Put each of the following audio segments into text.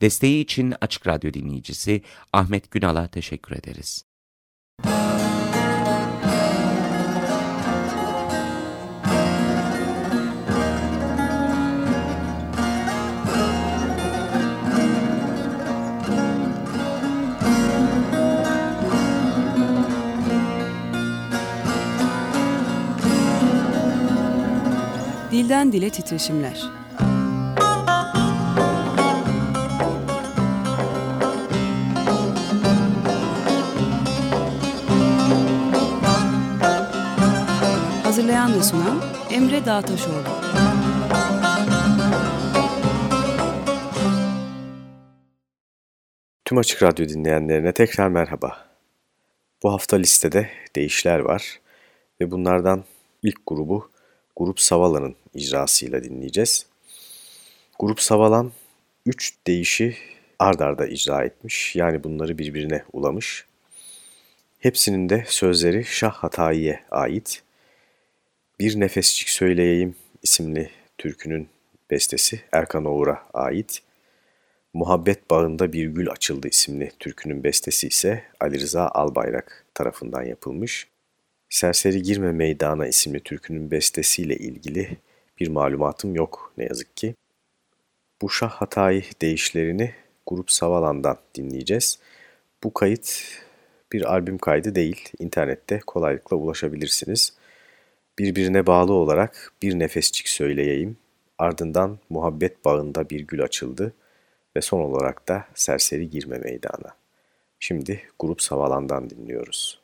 Desteği için Açık Radyo dinleyicisi Ahmet Günal'a teşekkür ederiz. Dilden Dile Titreşimler Hazırlayan ve sunan Emre Dağtaşoğlu. Tüm Açık Radyo dinleyenlerine tekrar merhaba. Bu hafta listede değişler var ve bunlardan ilk grubu Grup Savala'nın icrasıyla dinleyeceğiz. Grup Savalan 3 değişi ard arda icra etmiş yani bunları birbirine ulamış. Hepsinin de sözleri Şah Hatayi'ye ait bir Nefesçik Söyleyeyim isimli türkünün bestesi Erkan Oğur'a ait. Muhabbet Bağında Bir Gül Açıldı isimli türkünün bestesi ise Ali Rıza Albayrak tarafından yapılmış. Serseri Girme Meydana isimli türkünün bestesiyle ilgili bir malumatım yok ne yazık ki. Bu Şah Hatay değişlerini Grup Savalan'dan dinleyeceğiz. Bu kayıt bir albüm kaydı değil, internette kolaylıkla ulaşabilirsiniz birbirine bağlı olarak bir nefesçik söyleyeyim, ardından muhabbet bağında bir gül açıldı ve son olarak da serseri girme meydana. Şimdi grup Savalan'dan dinliyoruz.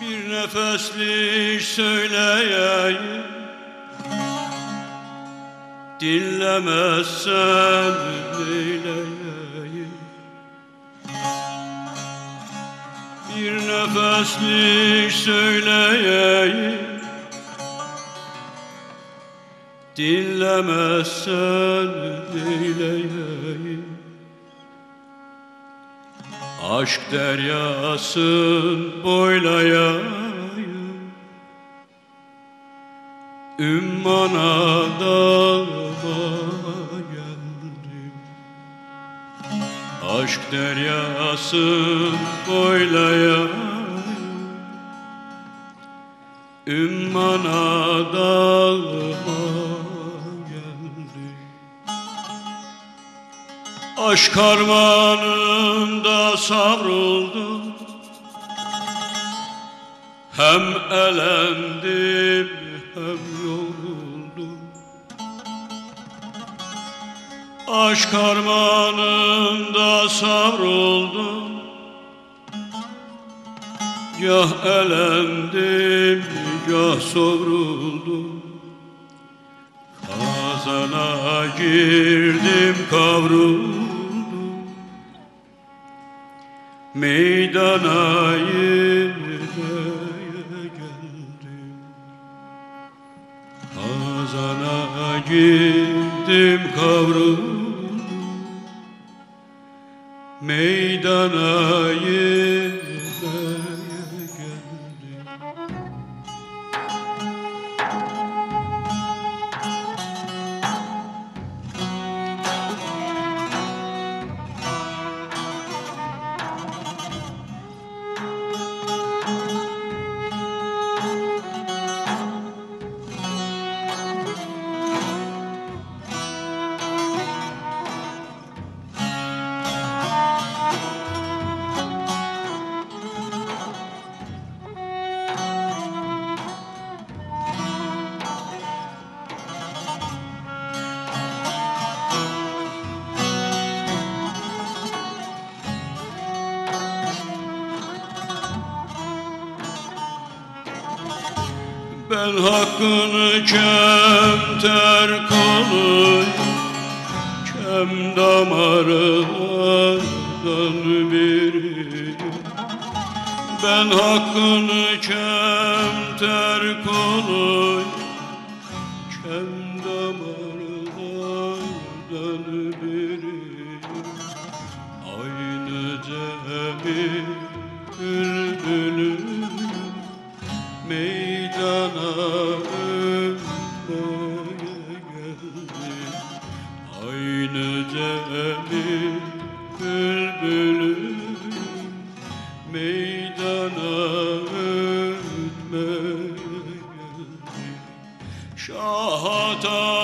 Bir nefeslik söyleyeyim Dinlemezsen neyleyeyim bir nefeslik söyleyeyim. Dinlemezsen neyleyeyim Aşk deryasın boylayayım. Ümmana dalma Aşk deryası boylaya Ümmana dalma geldi Aşk harmanında savruldum Hem elendim hem yoruldum Aşk harmanında savruldum. Gah elendim, gah savruldum Kazana girdim, kavruldum. Meydana yenileye geldim. Kazana girdim, kavruldum Satan.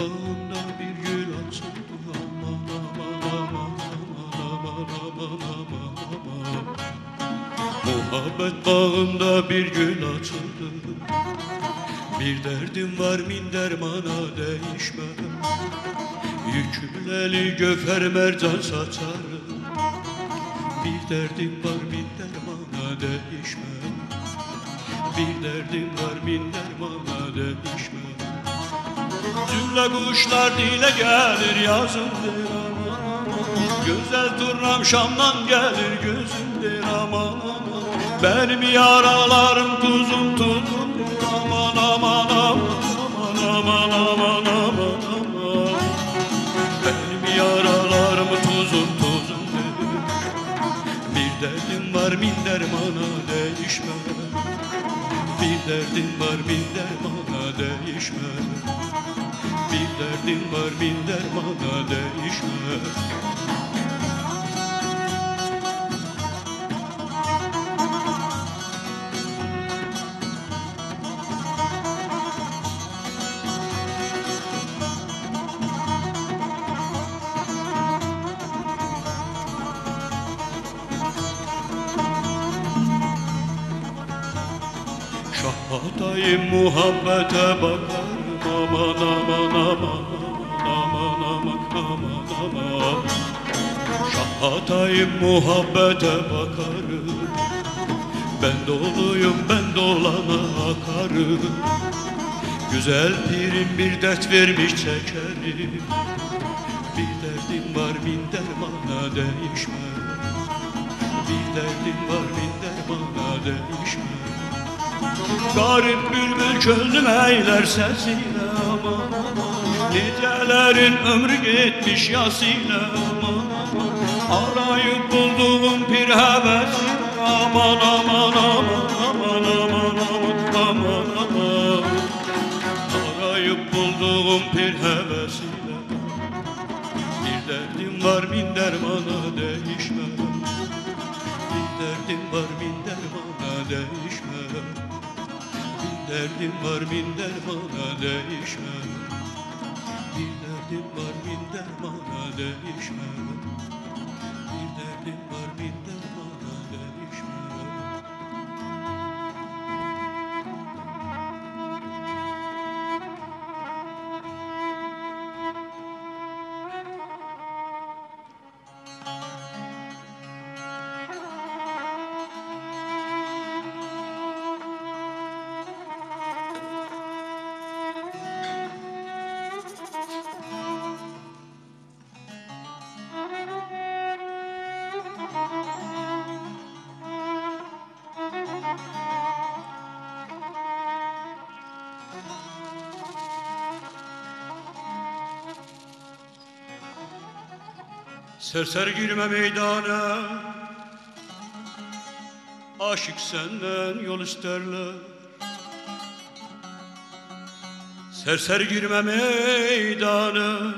Bağımda bir gül açıldı. Aman aman aman aman aman aman aman Muhabbet bağımda bir gül açıldı. Bir derdim var min dermana değişme Yükümleli göfer mercan saçarım Bir derdim var min dermana değişme Bir derdim var min dermana değişme Cümle kuşlar dile gelir yazımdır aman. Güzel turnam Şam'dan gelir gözümdür aman. Benim yaralarım tuzum tuzumdur aman aman aman aman aman aman aman. Aman Benim yaralarım tuzum tuzumdur Bir derdim var min dermana değişme Bir derdim var min dermana değişme bir derdim var bin dermana değişme Şahatayım muhabbete bakarım aman aman aman Şahatayım muhabbete bakarım. Ben doluyum ben dolana akarım. Güzel pirim bir dert vermiş çekerim. Bir derdim var bin dermana değişme Bir derdim var bin dermana değişme Garip bülbül çözdüm eyler sesiyle aman aman Nicelerin ömrü gitmiş ya sinema Arayıp bulduğum bir heves Aman aman aman aman aman aman aman aman. Arayıp bulduğum bir hevesiyle Bir derdim var bin dermana değişmem. Bir derdim var bin dermana değişmem. Derdim var bin dermana değişmez derdim var bin dermana değişme Bir derdim var bin dermana Serser girme meydana. Aşık senden yol isterler. Serser girme meydana.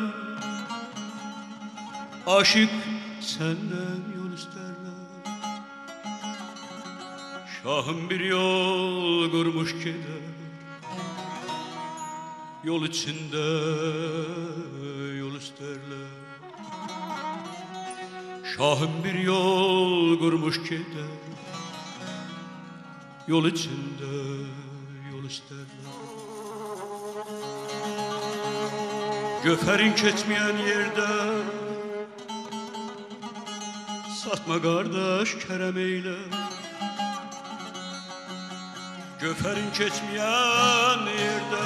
Aşık senden yol isterler. Şahım bir yol kurmuş gider Yol içinde yol isterler Şahım bir yol kurmuş gider Yol içinde yol isterler. Göferin keçmeyen yerde Satma kardeş kerem eyle. Göferin keçmeyen yerde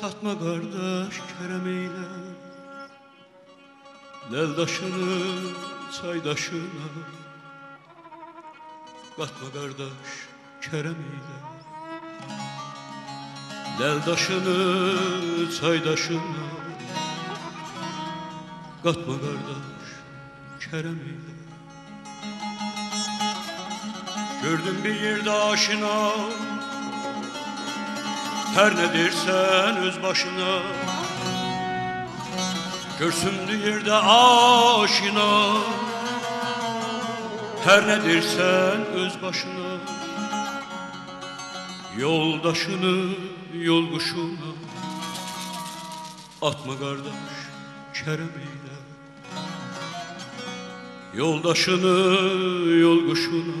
Satma kardeş kerem eyle Leldaşını çaydaşına Katma kardeş kerem eyle Leldaşını çaydaşına Katma kardeş kerem eyle Gördüm bir yerde aşina Her ne dersen öz başına Görsündü yerde aşina. Her ne dersen öz başına? Yoldaşını yol kuşuna Atma kardeş kerem eyle Yoldaşını yol kuşuna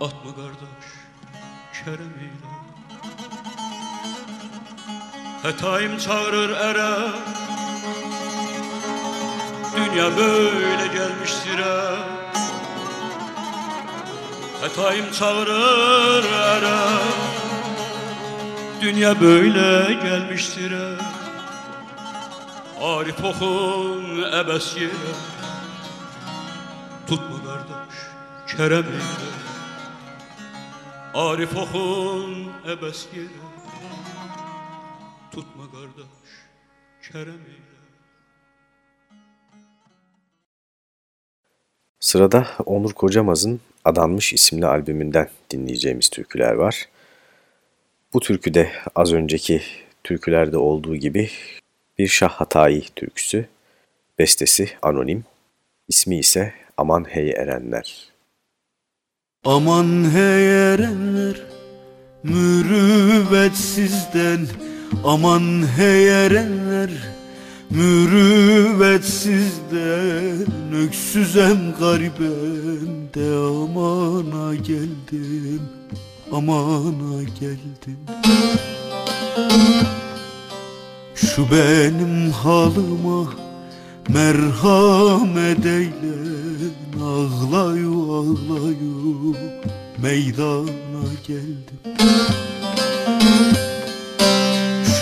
Atma kardeş kerem eyle Hatayım çağırır ere Dünya böyle gelmiş sire Hatayım çağırır ere Dünya böyle gelmiş sire Arif okun ebes yere Tutma kardeş kerem eyle Arif okun ebes yere Tutma kardeş kerem eyle Sırada Onur Kocamaz'ın Adanmış isimli albümünden dinleyeceğimiz türküler var. Bu türkü de az önceki türkülerde olduğu gibi bir Şah Hatayi türküsü. Bestesi anonim, ismi ise Aman Hey Erenler. Aman hey erenler mürüvvetsizden Aman hey erenler mürüvvetsizden Öksüzem garibem de amana geldim Amana geldim. Şu benim halıma merhamet eylen Ağlayu ağlayu meydana geldim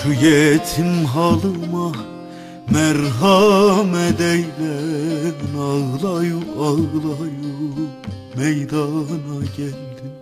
Şu yetim halıma merhamet eylen Ağlayu ağlayu meydana geldim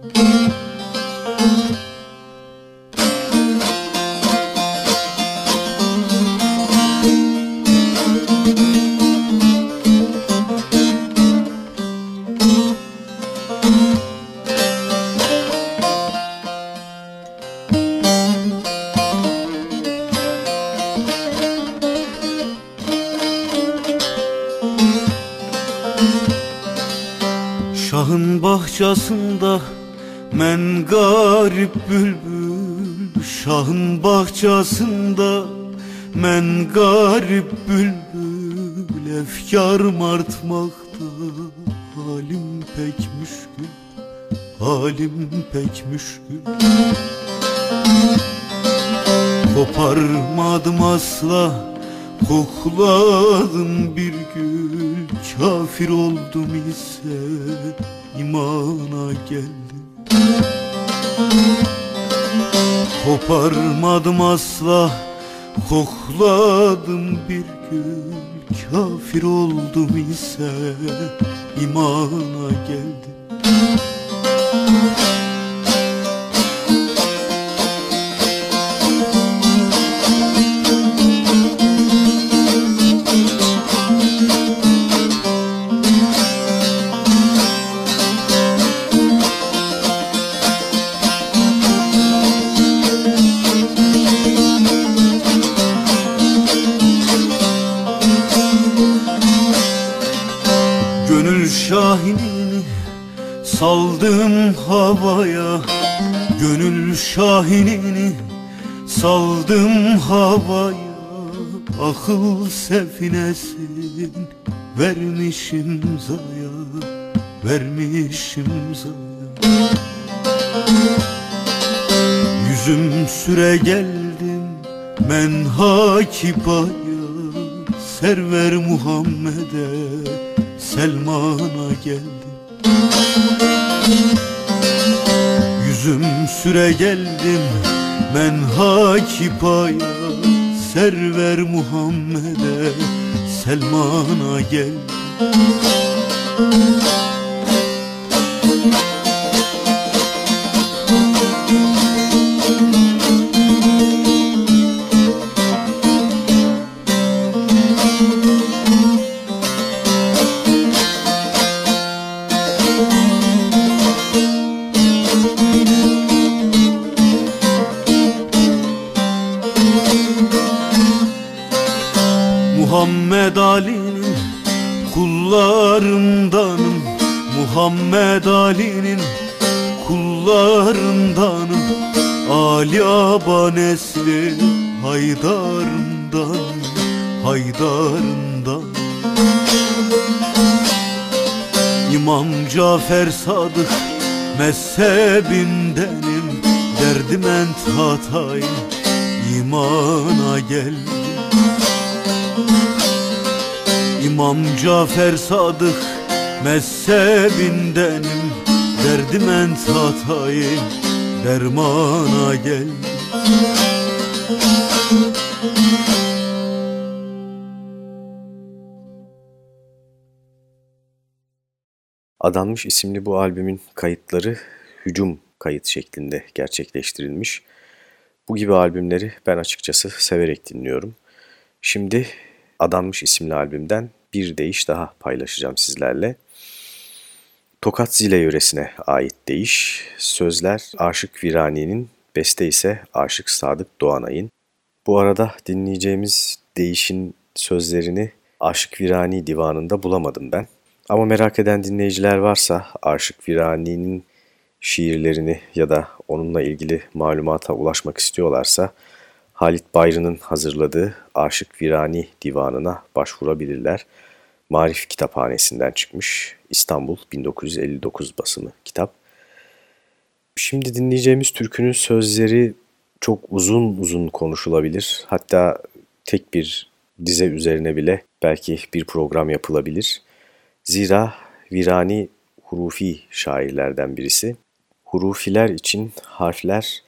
garip bülbül Efkarım artmakta halim pek müşkül Halim pek müşkül. Koparmadım asla Kokladım bir gül. Kafir oldum ise imana geldim. Koparmadım asla Kokladım bir gül Kafir oldum ise imana geldim Saldım havaya gönül şahinini Saldım havaya. Akıl sefinesin Vermişim zaya, vermişim zaya. Yüzüm süre geldim men hakipaya Server Muhammed'e Selman'a geldim Yüzüm süre geldim men hakipaya Server Muhammed'e Selman'a gel Cafer Sadık mezhebindenim Derdim ent imana geldim. İmam Cafer Sadık mezhebindenim Derdim en hatayı dermana gel Adanmış isimli bu albümün kayıtları hücum kayıt şeklinde gerçekleştirilmiş. Bu gibi albümleri ben açıkçası severek dinliyorum. Şimdi Adanmış isimli albümden bir deyiş daha paylaşacağım sizlerle. Tokat Zile yöresine ait deyiş, sözler Aşık Virani'nin, beste ise Aşık Sadık Doğanay'ın. Bu arada dinleyeceğimiz deyişin sözlerini Aşık Virani divanında bulamadım ben. Ama merak eden dinleyiciler varsa Aşık Virani'nin şiirlerini ya da onunla ilgili malumata ulaşmak istiyorlarsa Halit Bayrı'nın hazırladığı Aşık Virani divanına başvurabilirler. Marif Kitaphanesi'nden çıkmış İstanbul 1959 basımı kitap. Şimdi dinleyeceğimiz türkünün sözleri çok uzun uzun konuşulabilir. Hatta tek bir dize üzerine bile belki bir program yapılabilir. Zira Virani hurufi şairlerden birisi. Hurufiler için harfler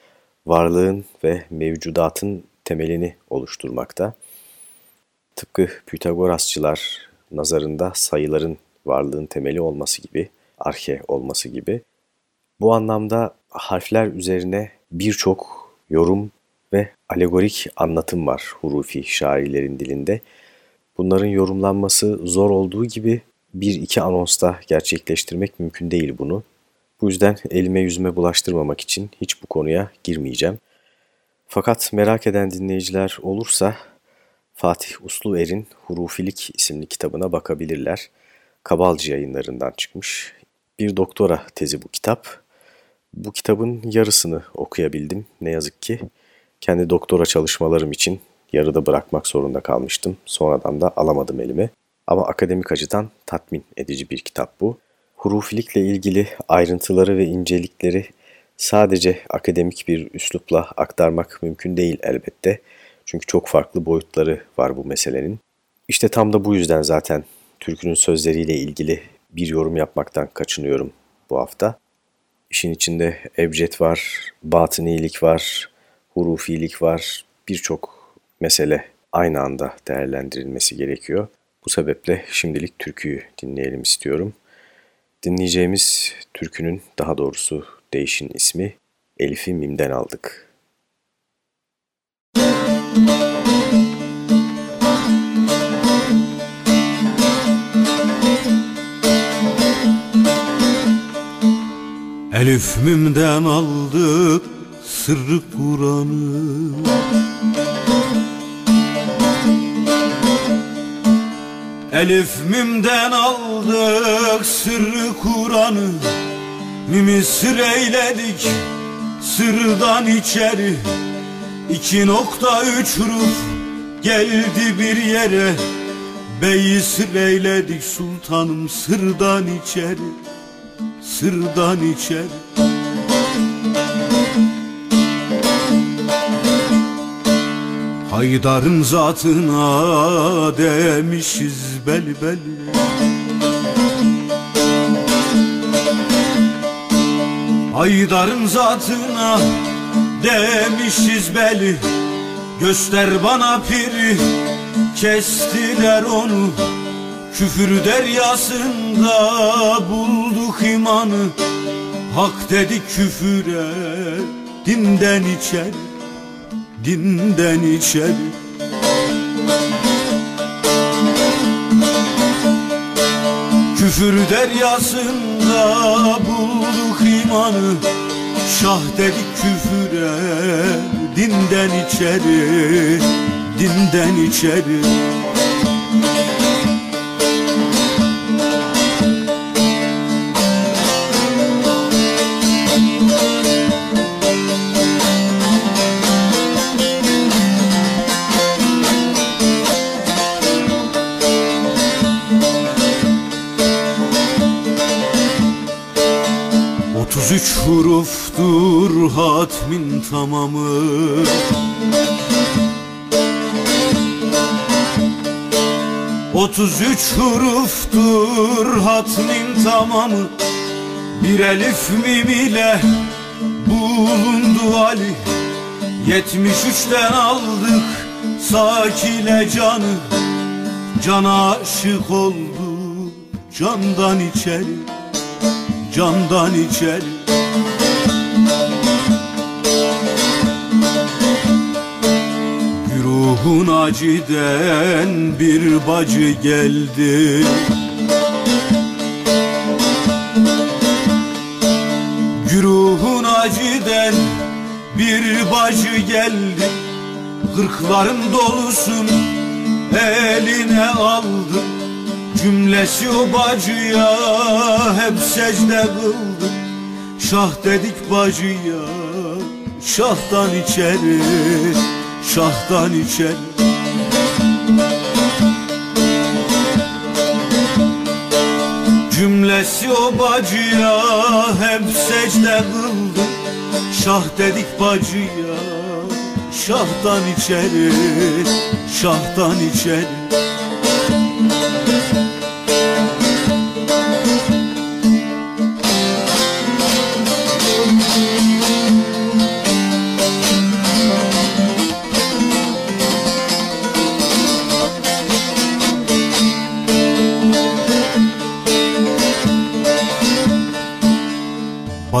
varlığın ve mevcudatın temelini oluşturmakta. Tıpkı Pitagorasçılar nazarında sayıların varlığın temeli olması gibi, arke olması gibi. Bu anlamda harfler üzerine birçok yorum ve alegorik anlatım var hurufi şairlerin dilinde. Bunların yorumlanması zor olduğu gibi bir iki anonsta gerçekleştirmek mümkün değil bunu. Bu yüzden elime yüzüme bulaştırmamak için hiç bu konuya girmeyeceğim. Fakat merak eden dinleyiciler olursa Fatih Usluer'in Hurufilik isimli kitabına bakabilirler. Kabalcı yayınlarından çıkmış. Bir doktora tezi bu kitap. Bu kitabın yarısını okuyabildim ne yazık ki. Kendi doktora çalışmalarım için yarıda bırakmak zorunda kalmıştım. Sonradan da alamadım elime. Ama akademik açıdan tatmin edici bir kitap bu. Hurufilikle ilgili ayrıntıları ve incelikleri sadece akademik bir üslupla aktarmak mümkün değil elbette. Çünkü çok farklı boyutları var bu meselenin. İşte tam da bu yüzden zaten türkünün sözleriyle ilgili bir yorum yapmaktan kaçınıyorum bu hafta. İşin içinde ebced var, batınilik var, hurufilik var, birçok mesele aynı anda değerlendirilmesi gerekiyor. Bu sebeple şimdilik türküyü dinleyelim istiyorum. Dinleyeceğimiz türkünün daha doğrusu değişin ismi Elif'i Mim'den aldık. Elif Mim'den aldık sırrı Kur'an'ı Elif Mim'den aldık sırrı Kur'an'ı. Mimi sır eyledik sırdan içeri. İki nokta üç huruf geldi bir yere. Beyi sır eyledik sultanım sırdan içeri. Sırdan içeri Haydar'ın zatına demişiz bel bel. Haydar'ın zatına demişiz beli Göster bana piri kestiler onu. Küfür deryasında bulduk imanı. Hak dedik küfüre dinden içer Dinden içer Küfür deryasında bulduk imanı. Şah dedik küfüre dinden içeri Dinden içeri Otuz üç huruftur hatmin tamamı. Otuz üç huruftur hatmin tamamı. Bir elif mim ile bulundu Ali. Yetmiş üçten aldık sakile canı. Cana aşık oldu candan içeri Candan içeri Güruhun aciden bir bacı geldi. Güruhun aciden bir bacı geldi. Kırkların dolusun eline aldı. Cümlesi o bacıya hep secde kıldı. Şah dedik bacıya şahtan içeri Şahtan içeri Cümlesi o bacıya hep secde kıldı. Şah dedik bacıya şahtan içeri Şahtan içeri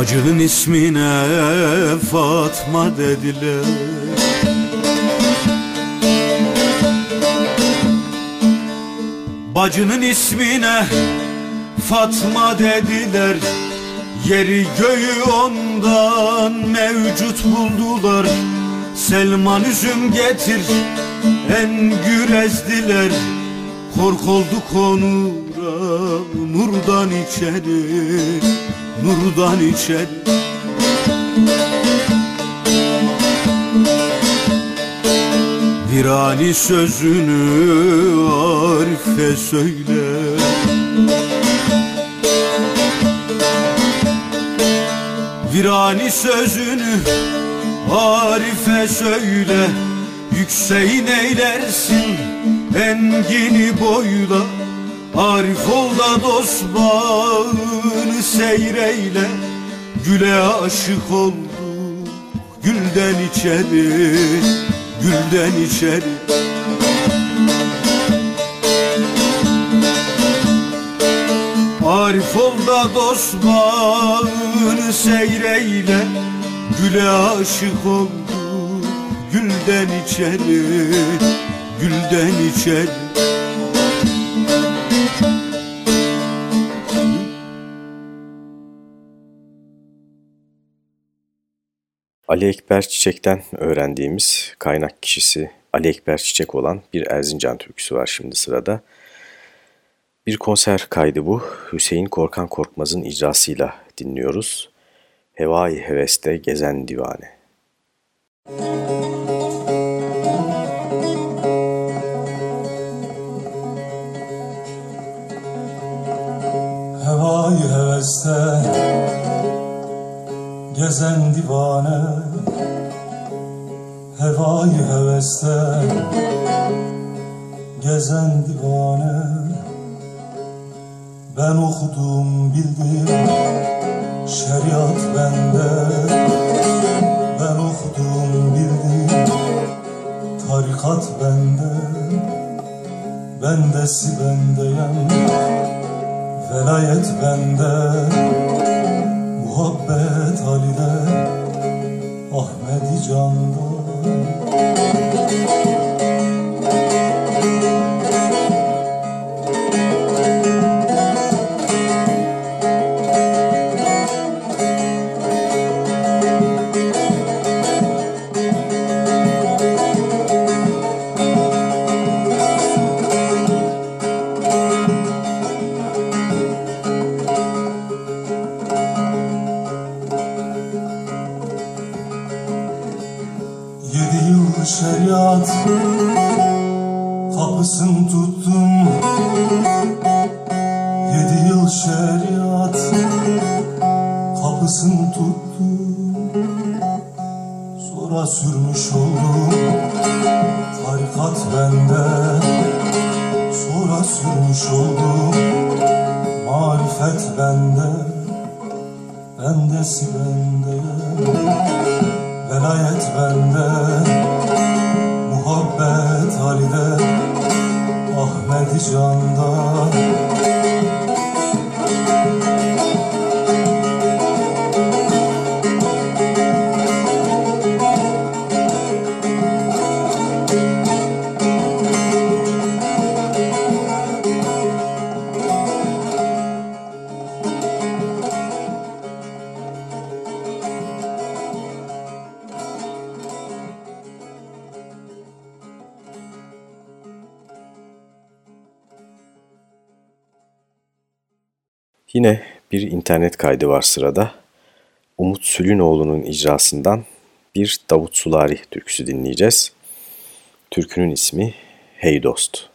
Bacının ismine Fatma dediler. Bacının ismine Fatma dediler. Yeri göğü ondan mevcut buldular. Selman üzüm getir en gürezdiler Kork oldu konura nurdan içeri Nurdan içeri Virani sözünü Arif'e söyle. Virani sözünü Arif'e söyle. Yükseğin eylersin Engini boyla. Arif ol da dost bağını seyreyle Güle aşık oldu Gülden içeri Gülden içeri. Arif ol da dost bağını seyreyle Güle aşık oldu Gülden içeri Gülden içeri Ali Ekber Çiçek'ten öğrendiğimiz kaynak kişisi Ali Ekber Çiçek olan bir Erzincan türküsü var şimdi sırada. Bir konser kaydı bu. Hüseyin Korkan Korkmaz'ın icrasıyla dinliyoruz. Hevai heveste gezen divane. Hevai heveste gezen divane Hevai heveste gezen divane Ben okudum bildim. Şeriat bende. Ben okudum bildim. Tarikat bende. Bendesi bendeyem Velayet bende. Muhabbet 装不 Yine bir internet kaydı var sırada. Umut Sülünoğlu'nun icrasından bir Davut Sulari türküsü dinleyeceğiz. Türkünün ismi Hey Dost.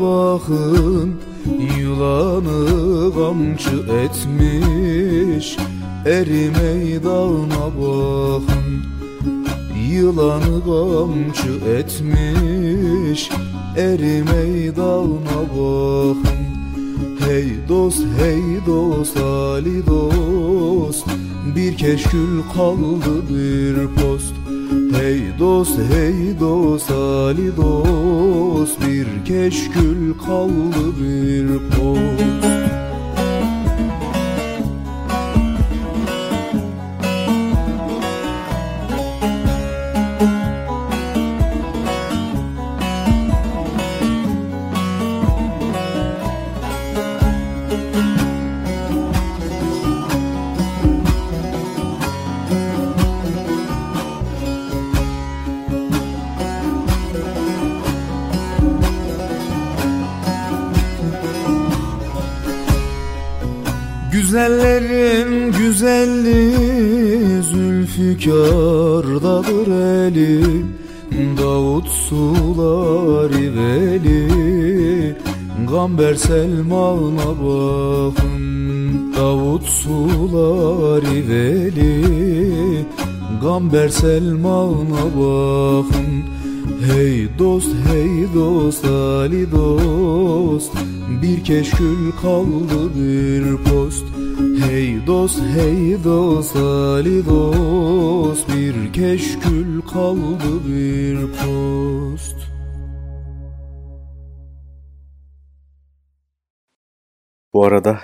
Bakın Yılanı kamçı etmiş. Eri meydana bakın Yılanı kamçı etmiş. Eri meydana bakın Hey dost hey dost Ali dost Bir keşkül kaldı bir post. Hey dost hey dost Ali dost. Bir keşkül kaldı bir post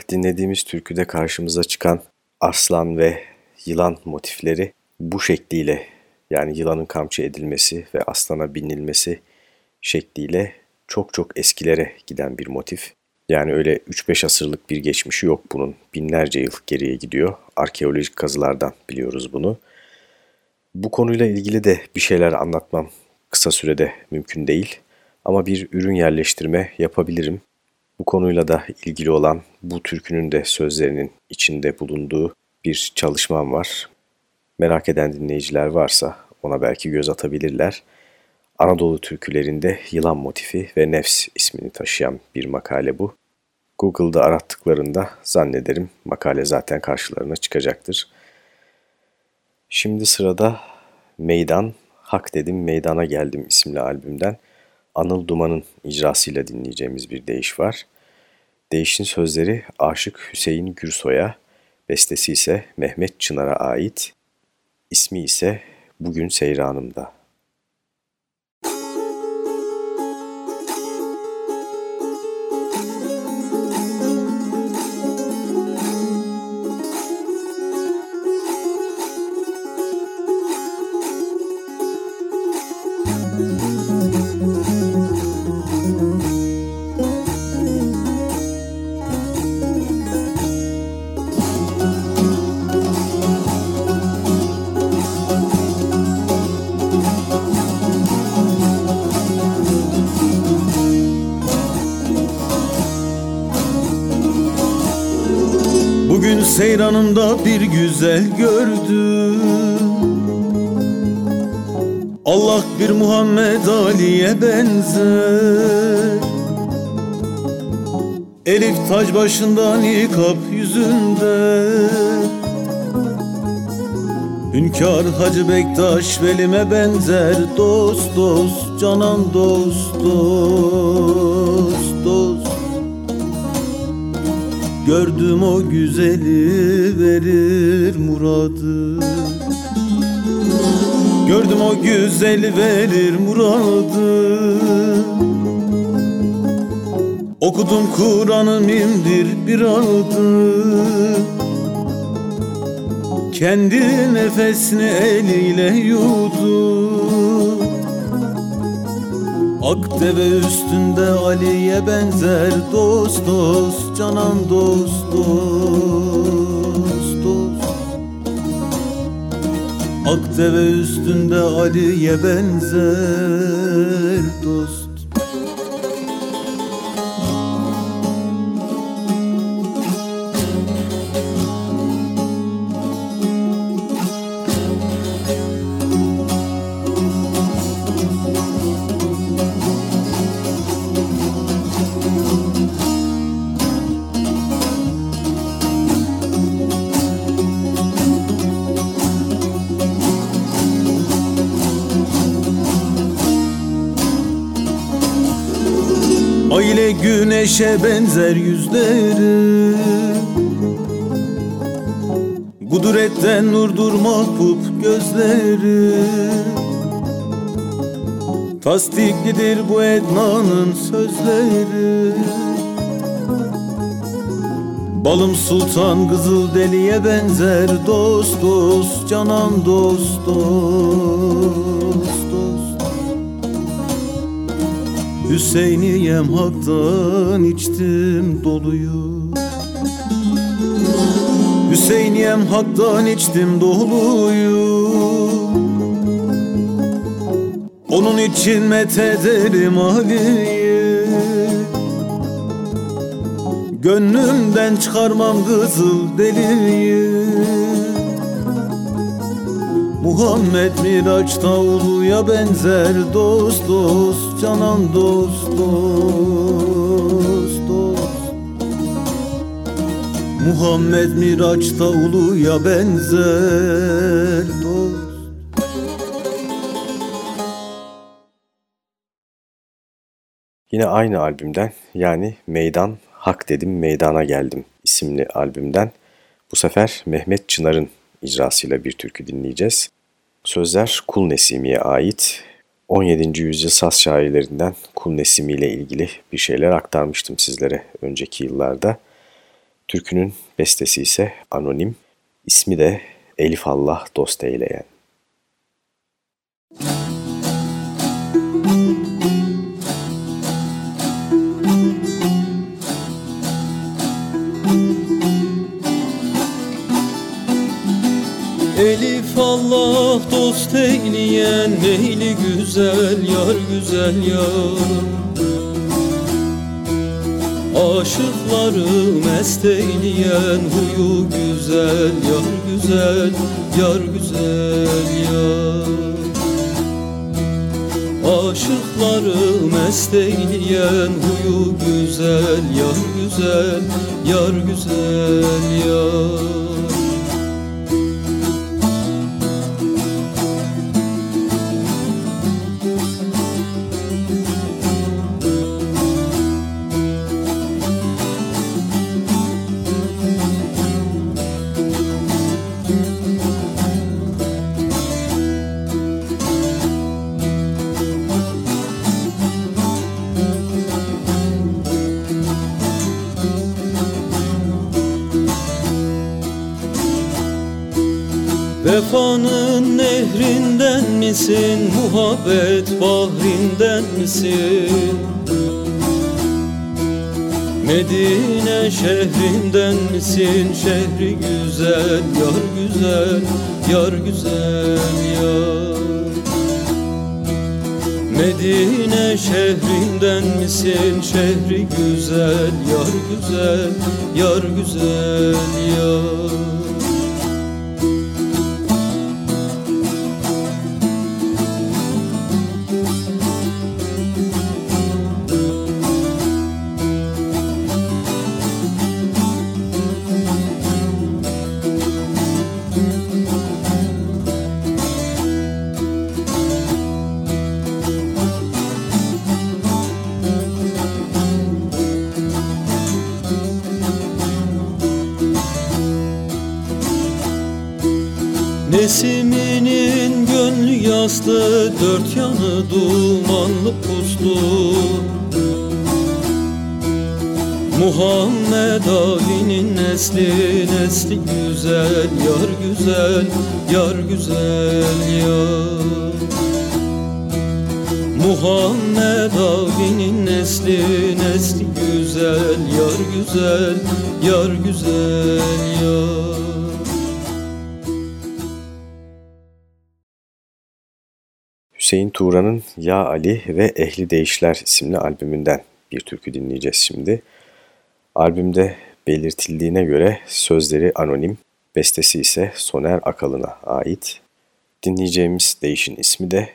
dinlediğimiz türküde karşımıza çıkan aslan ve yılan motifleri bu şekliyle yani yılanın kamçı edilmesi ve aslana binilmesi şekliyle çok çok eskilere giden bir motif. Yani öyle 3-5 asırlık bir geçmişi yok bunun. Binlerce yıl geriye gidiyor. Arkeolojik kazılardan biliyoruz bunu. Bu konuyla ilgili de bir şeyler anlatmam kısa sürede mümkün değil. Ama bir ürün yerleştirme yapabilirim. Bu konuyla da ilgili olan bu türkünün de sözlerinin içinde bulunduğu bir çalışmam var. Merak eden dinleyiciler varsa ona belki göz atabilirler. Anadolu türkülerinde yılan motifi ve nefs ismini taşıyan bir makale bu. Google'da arattıklarında zannederim makale zaten karşılarına çıkacaktır. Şimdi sırada Meydan, Hak Dedim Meydana Geldim isimli albümden Anıl Duman'ın icrasıyla dinleyeceğimiz bir deyiş var. Değişin sözleri Aşık Hüseyin Gürsoy'a, bestesi ise Mehmet Çınar'a ait, ismi ise Bugün Seyranımda. Seyranımda bir güzel gördüm. Allah bir Muhammed Ali'ye benzer. Elif tac başında nikap yüzünde. Hünkar Hacı Bektaş velime benzer. Dost dost canan dost dost Gördüm o güzeli verir muradı. Gördüm o güzeli verir muradı. Okudum Kur'an'ın imdir bir adı. Kendi nefesini eliyle yudu Ak deve üstünde Ali'ye benzer Dost dost canan dost dost dost. Ak deve üstünde Ali'ye benzer dost güneşe benzer yüzleri. Kudretten nurdur mahbub gözleri. Tasdiklidir bu Edna'nın sözleri. Balım sultan kızıl deliye benzer Dost dost canan dost dost Hüseyiniyem haktan içtim doluyu. Hüseyiniyem haktan içtim doluyu. Onun için methederim Ali'yi. Gönlümden çıkarmam kızıl deliyi Muhammed Miraç'ta uluya benzer Dost dost canan dost dost dost Muhammed Miraç'ta uluya benzer dost Yine aynı albümden yani Meydan Hak Dedim Meydana Geldim isimli albümden bu sefer Mehmet Çınar'ın icrasıyla bir türkü dinleyeceğiz. Sözler Kul Nesimi'ye ait. 17. yüzyıl saz şairlerinden Kul Nesimi ile ilgili bir şeyler aktarmıştım sizlere önceki yıllarda. Türkünün bestesi ise anonim, ismi de Elif Allah Dost Eyleyen. Elif Allah dost eyleyen Neyli güzel yar güzel yar. Aşıkları mest eyleyen Huyu güzel yar güzel Yar güzel yar. Aşıkları mest eyleyen Huyu güzel yar güzel Yar güzel yar misin? Muhabbet bahrinden misin? Medine şehrinden misin? Şehri güzel, yar güzel, yar güzel yar Medine şehrinden misin? Şehri güzel, yar güzel, yar güzel yar Nesiminin gönlü yastı Dört yanı dumanlı puslu. Muhammed Ali'nin nesli Nesli güzel, yar güzel Yar güzel yar. Muhammed Ali'nin nesli Nesli güzel, yar güzel Yar güzel yar Hüseyin Tuğra'nın Ya Ali ve Ehli Değişler isimli albümünden bir türkü dinleyeceğiz şimdi. Albümde belirtildiğine göre sözleri anonim, bestesi ise Soner Akalın'a ait. Dinleyeceğimiz değişin ismi de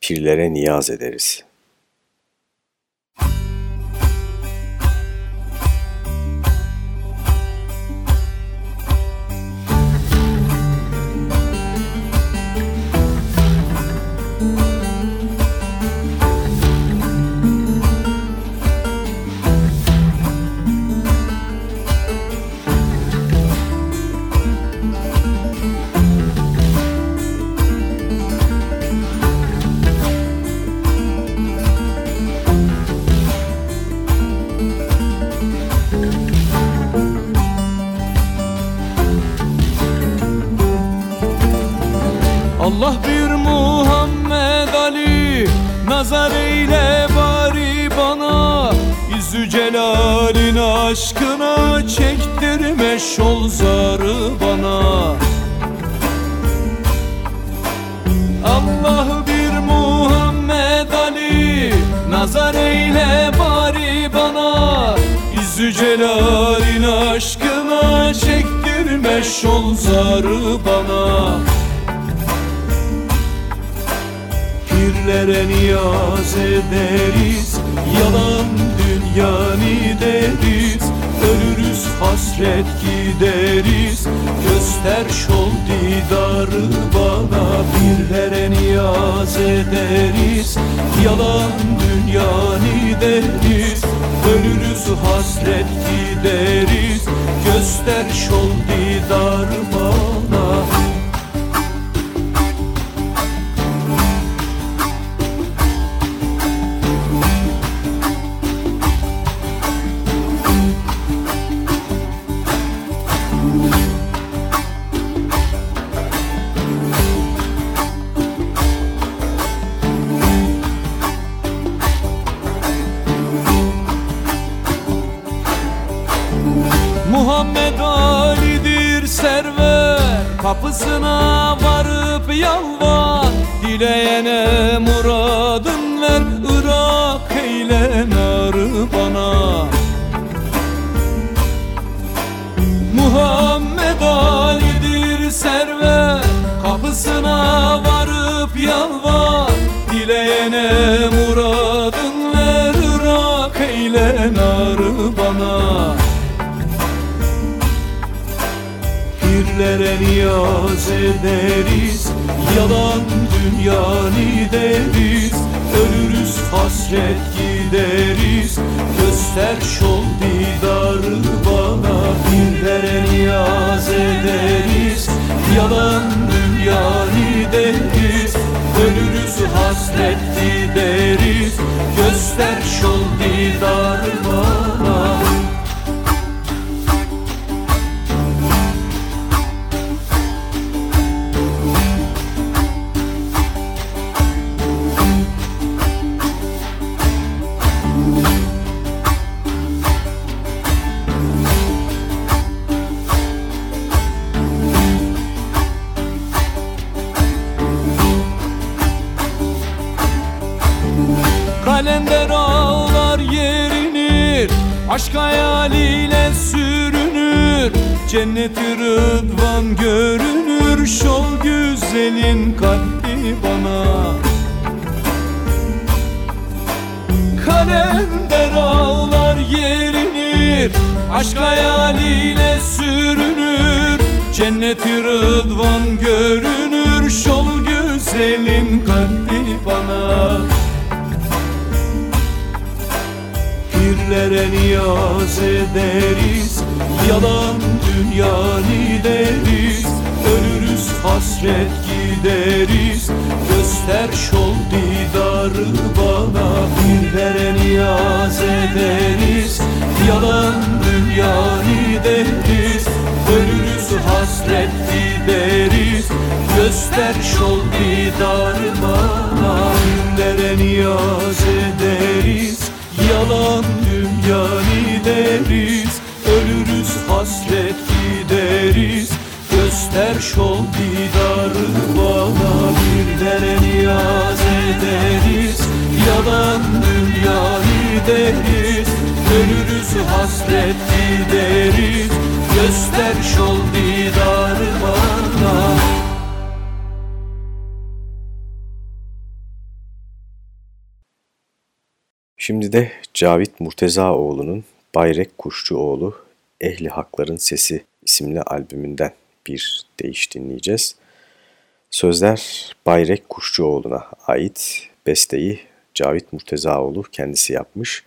Pirlere Niyaz Ederiz. Allah bir Muhammed Ali Nazar eyle bari bana. Yüzü celalin aşkına Çektirme şol zarı bana. Allah bir Muhammed Ali Nazar eyle bari bana. Yüzü celalin aşkına Çektirme şol zarı bana Pirlere niyaz ederiz Yalan dünyanı deriz. Ölürüz hasret gideriz. Göster şol didarı bana. Birlere niyaz ederiz Yalan dünyanı deriz. Ölürüz hasret gideriz. Göster şol didarı bana Pirlere niyaz ederiz. Yalan dünyanı deriz Ölürüz hasret gideriz. Göster şol didarı bana. Pirlere niyaz ederiz. Yalan dünyanı deriz Ölürüz hasret gideriz. Göster şol didarı bana Cenneti rıdvan görünür Şol güzelin kalbi bana. Kalender ağlar yerinir Aşk hayaliyle sürünür. Cenneti rıdvan görünür Şol güzelin kalbi bana. Pirlere niyaz ederiz Yalan dünyanı deriz Ölürüz hasret gideriz. Göster şol didarı bana Pirlere niyaz ederiz. Yalan dünyanı deriz Ölürüz hasret gideriz. Göster şol didarı bana Pirlere niyaz ederiz. Yalan dünyanı deriz Göster şol didarı bana Birlere niyaz ederiz. Yalan dünyanı deriz Ölürüz hasret gideriz. Göster şol didarı bana. Şimdi de Cavit Murtezaoğlu'nun Bayrek Kuşçuoğlu Ehli Hakların Sesi isimli albümünden bir deyiş dinleyeceğiz. Sözler Bayrek Kuşçuoğlu'na ait besteyi Cavit Murtezaoğlu kendisi yapmış.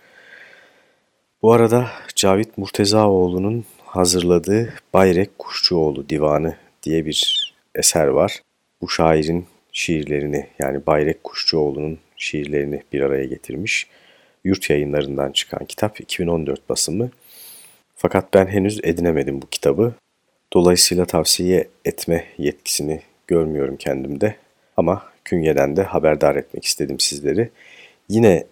Bu arada Cavit Murtezaoğlu'nun hazırladığı Bayrek Kuşçuoğlu Divanı diye bir eser var. Bu şairin şiirlerini yani Bayrek Kuşçuoğlu'nun şiirlerini bir araya getirmiş. Yurt yayınlarından çıkan kitap 2014 basımı. Fakat ben henüz edinemedim bu kitabı. Dolayısıyla tavsiye etme yetkisini görmüyorum kendimde. Ama künyeden de haberdar etmek istedim sizleri. Yine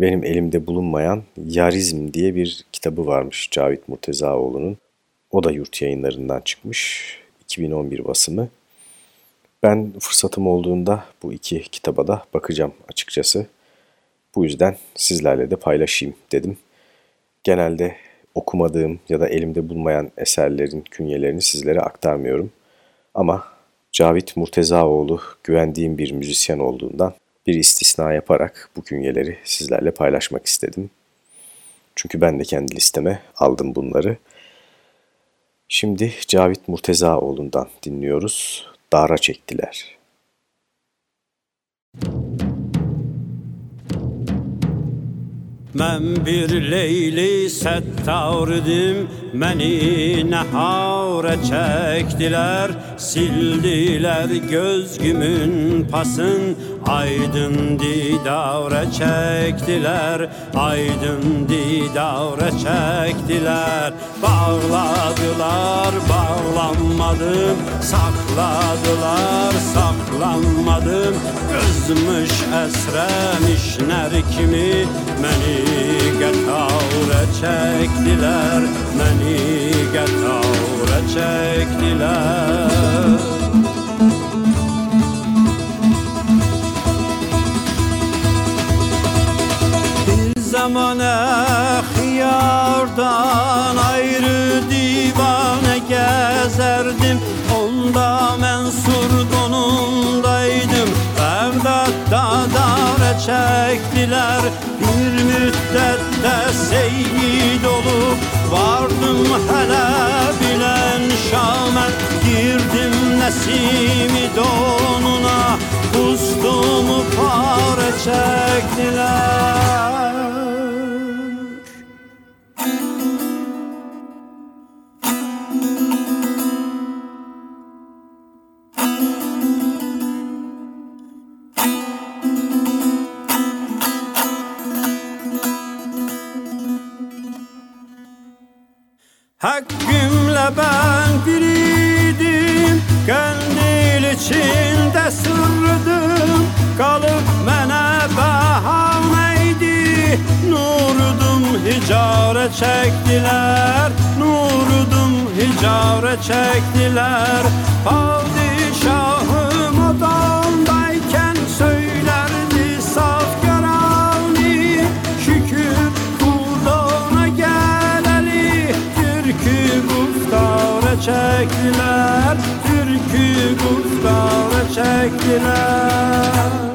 benim elimde bulunmayan Yarizm diye bir kitabı varmış Cavit Murtezaoğlu'nun. O da yurt yayınlarından çıkmış. 2011 basımı. Ben fırsatım olduğunda bu iki kitaba da bakacağım açıkçası. Bu yüzden sizlerle de paylaşayım dedim. Genelde okumadığım ya da elimde bulmayan eserlerin künyelerini sizlere aktarmıyorum. Ama Cavit Murtezaoğlu güvendiğim bir müzisyen olduğundan bir istisna yaparak bu künyeleri sizlerle paylaşmak istedim. Çünkü ben de kendi listeme aldım bunları. Şimdi Cavit Murtezaoğlu'ndan dinliyoruz. Dara çektiler. Mən bir leyli səttavridim, məni nəharə çəkdilər, sildilər gözgümün pasın, aydın didarə çəkdilər, aydın didarə çəkdilər. Bağladılar, bağlanmadım, saxladılar, saxlanmadım, gözmüş əsrəmişlər kimi məni qətavra çəkdilər, məni qətavra çəkdilər. Bir zamana xiyardan ayrı divane gəzərdim, onda mən surdonundaydım, Bəğdadda darə çəkdilər, bir müddətdə seyid olub Vardım hələ bilən şamən Girdim nəsimi donuna Pustumu parə çəkdilər Hakkımla ben biriydim Kandil içinde sırdım Kalıp mene bahaneydi Nurdum hicare çektiler Nurdum hicare çektiler. Padişahım odamdayken çektiler Türkü guftara çektiler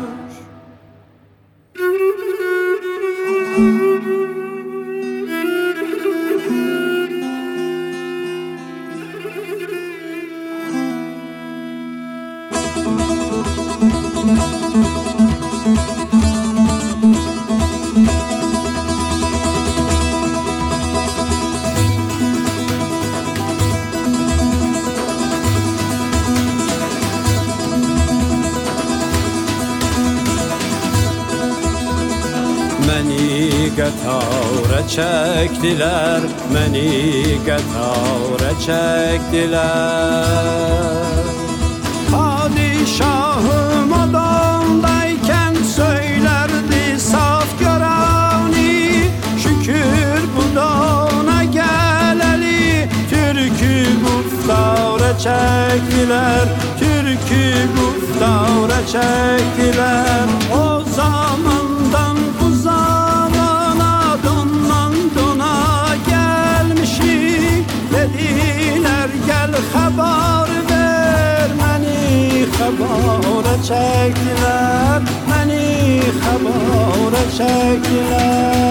qətavra çəkdilər, məni qətavra çəkdilər. Padişahım adamdayken söylerdi saf görani. Şükür bu dona geleli. Türkü guftavra çektiler Türkü guftavra çektiler. O zamandan Haber ver məni xəbara çəkdilər məni xəbara çəkdilər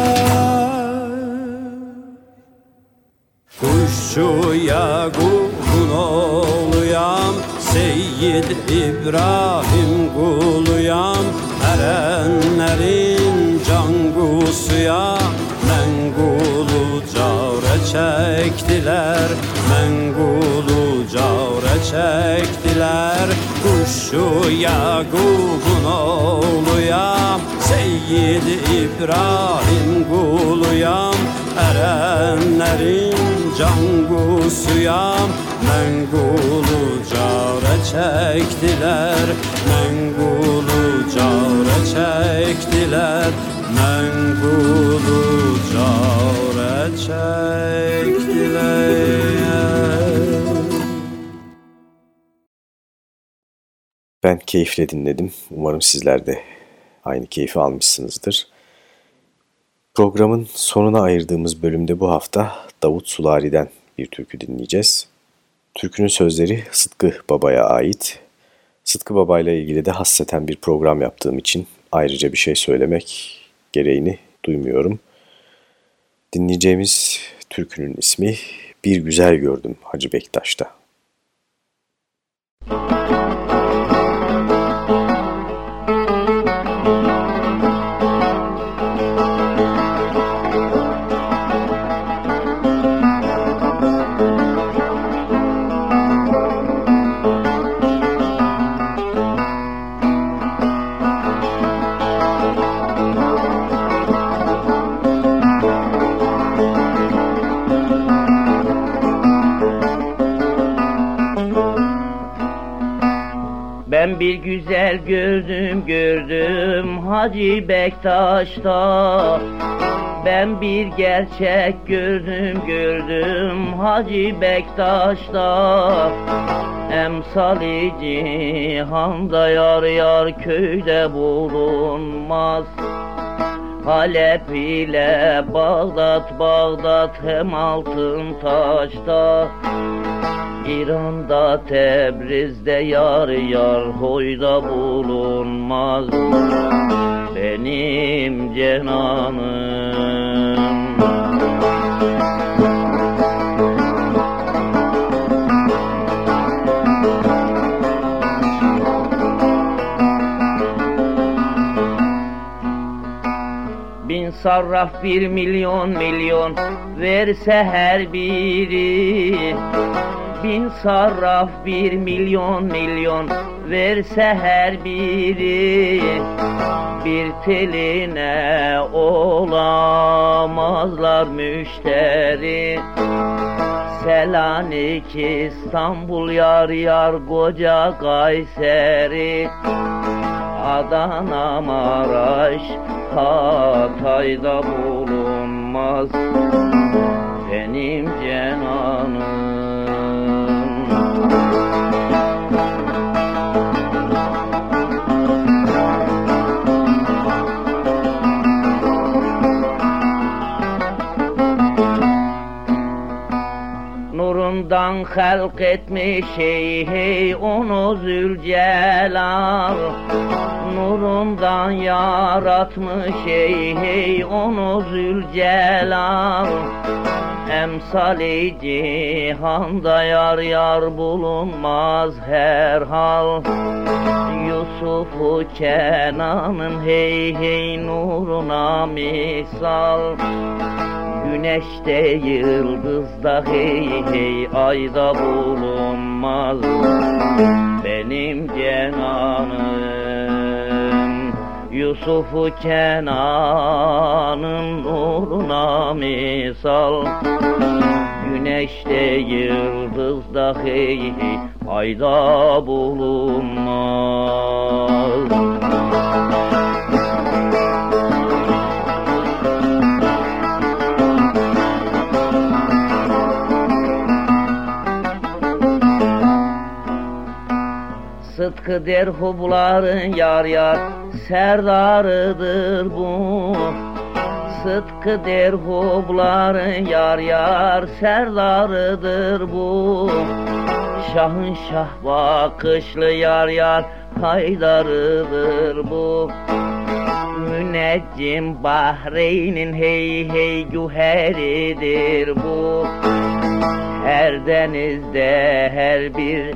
Kuşçuya qulun oluyam Seyyid İbrahim quluyam Ərənlərin can qusuyam Mən qulu cavra çəkdilər Mən qulu cavra çəkdilər Quşu Yaqubun oğluyam Seyyid İbrahim quluyam Ərənlərin can qusuyam Mən qulu cavra çəkdilər Mən qulu cavra çəkdilər Ben keyifle dinledim. Umarım sizler de aynı keyfi almışsınızdır. Programın sonuna ayırdığımız bölümde bu hafta Davut Sulari'den bir türkü dinleyeceğiz. Türkünün sözleri Sıtkı Baba'ya ait. Sıtkı Baba ile ilgili de hasseten bir program yaptığım için ayrıca bir şey söylemek gereğini duymuyorum. Dinleyeceğimiz türkünün ismi bir güzel gördüm Hacı Bektaş'ta. Güzel gördüm gördüm Hacı Bektaş'ta. Ben bir gerçek gördüm gördüm Hacı Bektaş'ta. Emsali cihanda yar yar köyde bulunmaz. Halep ile Bağdat Bağdat hem altın taşta İran'da Tebriz'de yar yar hoyda bulunmaz benim cenanım. Bin sarraf bir milyon milyon verse her biri Bin sarraf bir milyon milyon verse her biri Bir teline olamazlar müşteri. Selanik İstanbul yar yar koca Kayseri Adana Maraş Hatay'da bulunmaz. Benim cenanım Nurundan halk etmiş hey hey onu Zülcelal. Nurundan yaratmış hey hey onu Zülcelal. Emsali cihanda yar yar bulunmaz her hal Yusuf'u Kenan'ın hey hey nuruna misal Güneşte yıldızda hey hey ayda bulunmaz Benim cenanım Yusuf'u Kenan'ın nuruna misal. Güneşte yıldızda hey hey ayda bulunmaz Sıtkı derhubların yar yar serdarıdır bu. Sıtkı derhubların yar yar serdarıdır bu. Şahın şah bakışlı yar yar haydarıdır bu. Müneccim Bahreyn'in hey hey güheridir bu. Her denizde her bir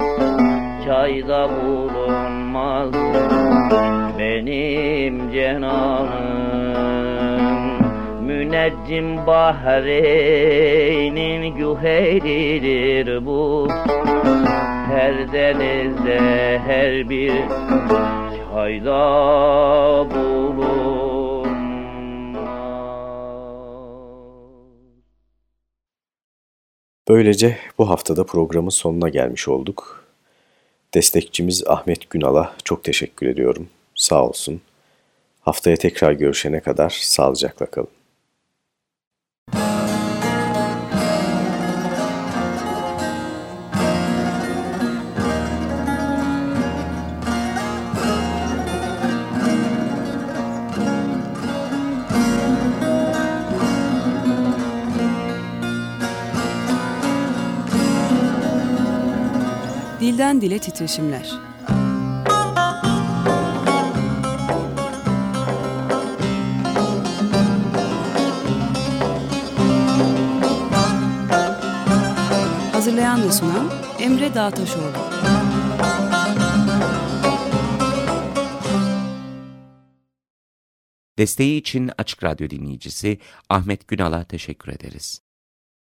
çayda bulunmaz benim cenanım. Müneccim Bahreyn'in güheridir bu. Her denizde her bir çayda bulunmaz. Böylece bu haftada programın sonuna gelmiş olduk. Destekçimiz Ahmet Günal'a çok teşekkür ediyorum. Sağ olsun. Haftaya tekrar görüşene kadar sağlıcakla kalın. Dilden dile titreşimler. ve sunan Emre Dağtaşoğlu. Desteği için Açık Radyo dinleyicisi Ahmet Günal'a teşekkür ederiz.